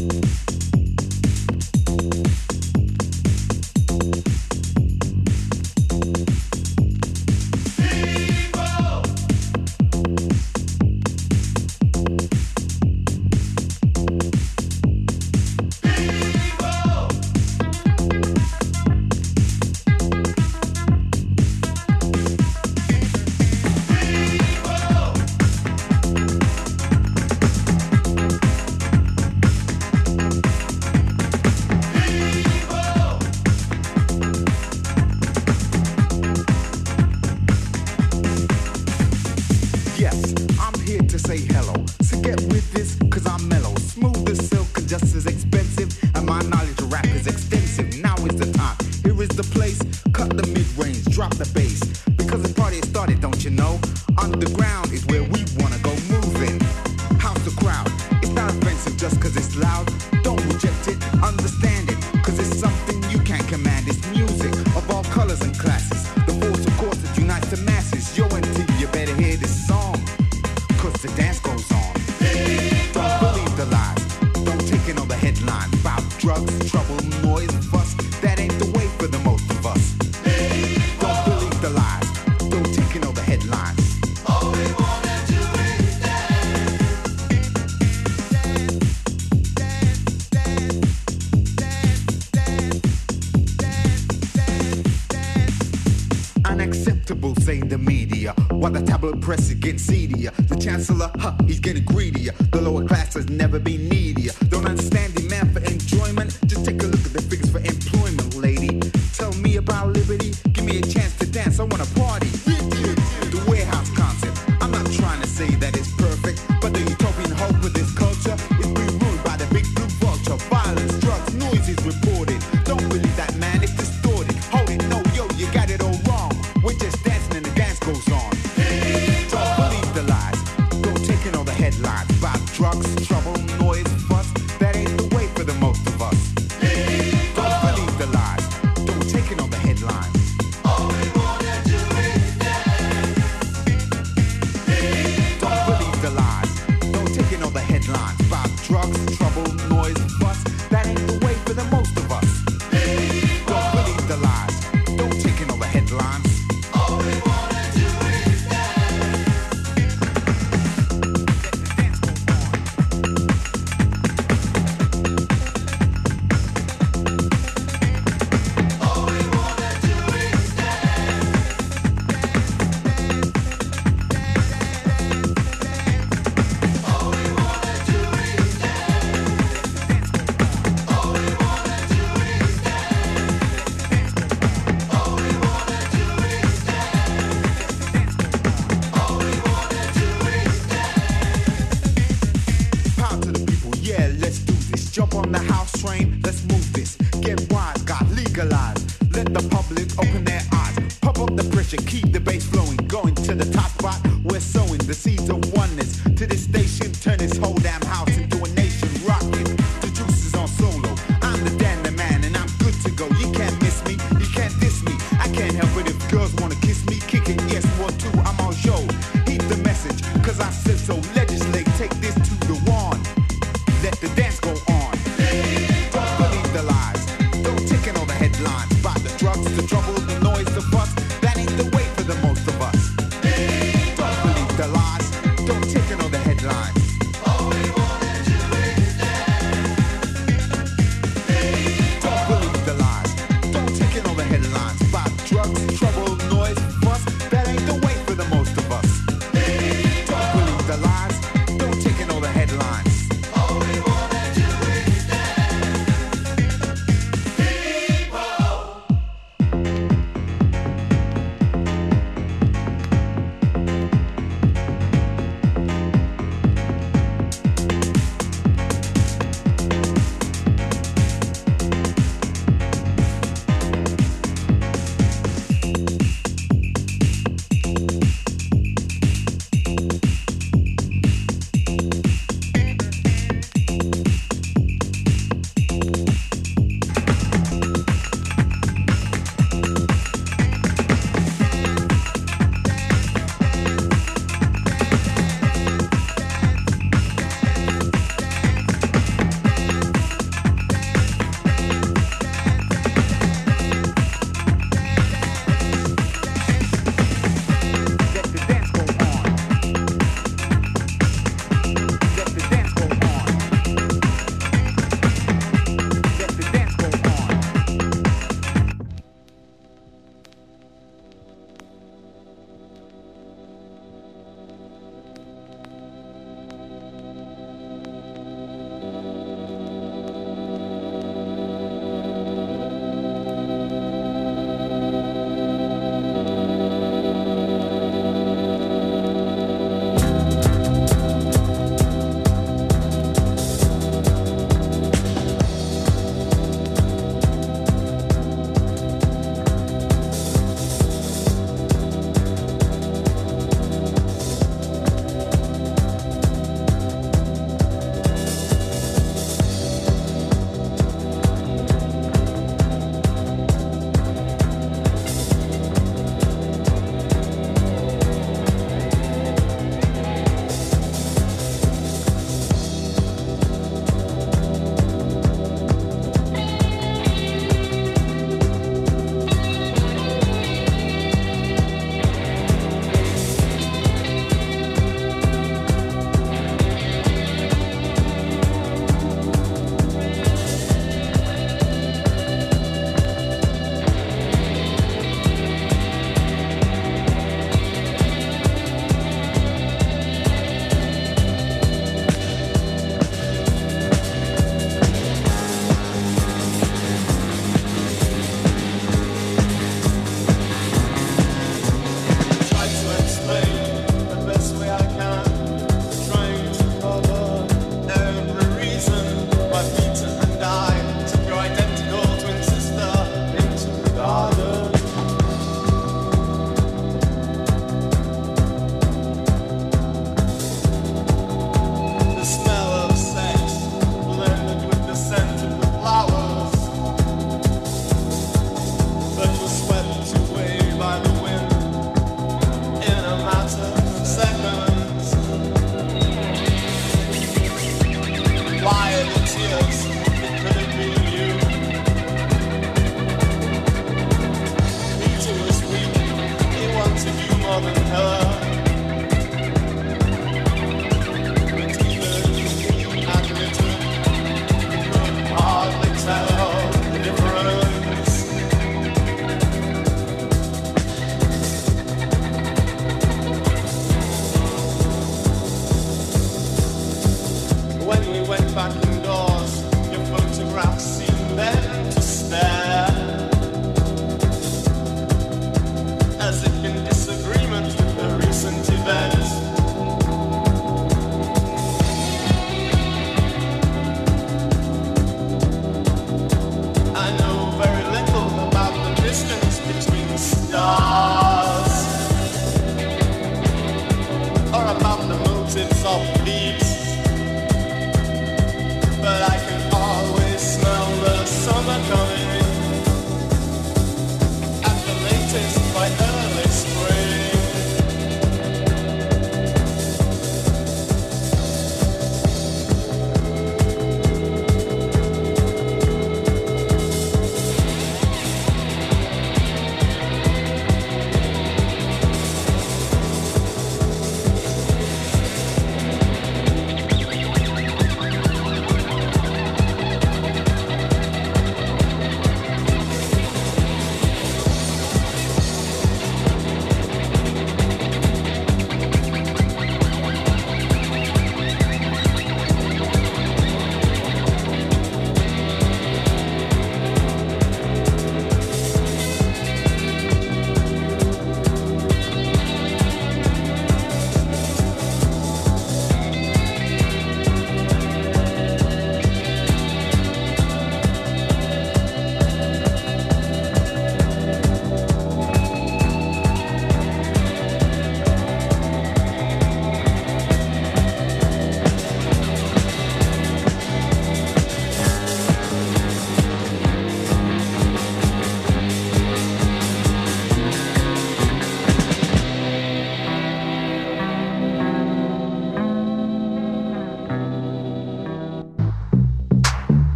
you stress getting seedier. The chancellor, huh, he's getting greedier. The lower class has never been needed.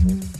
Mm-hmm.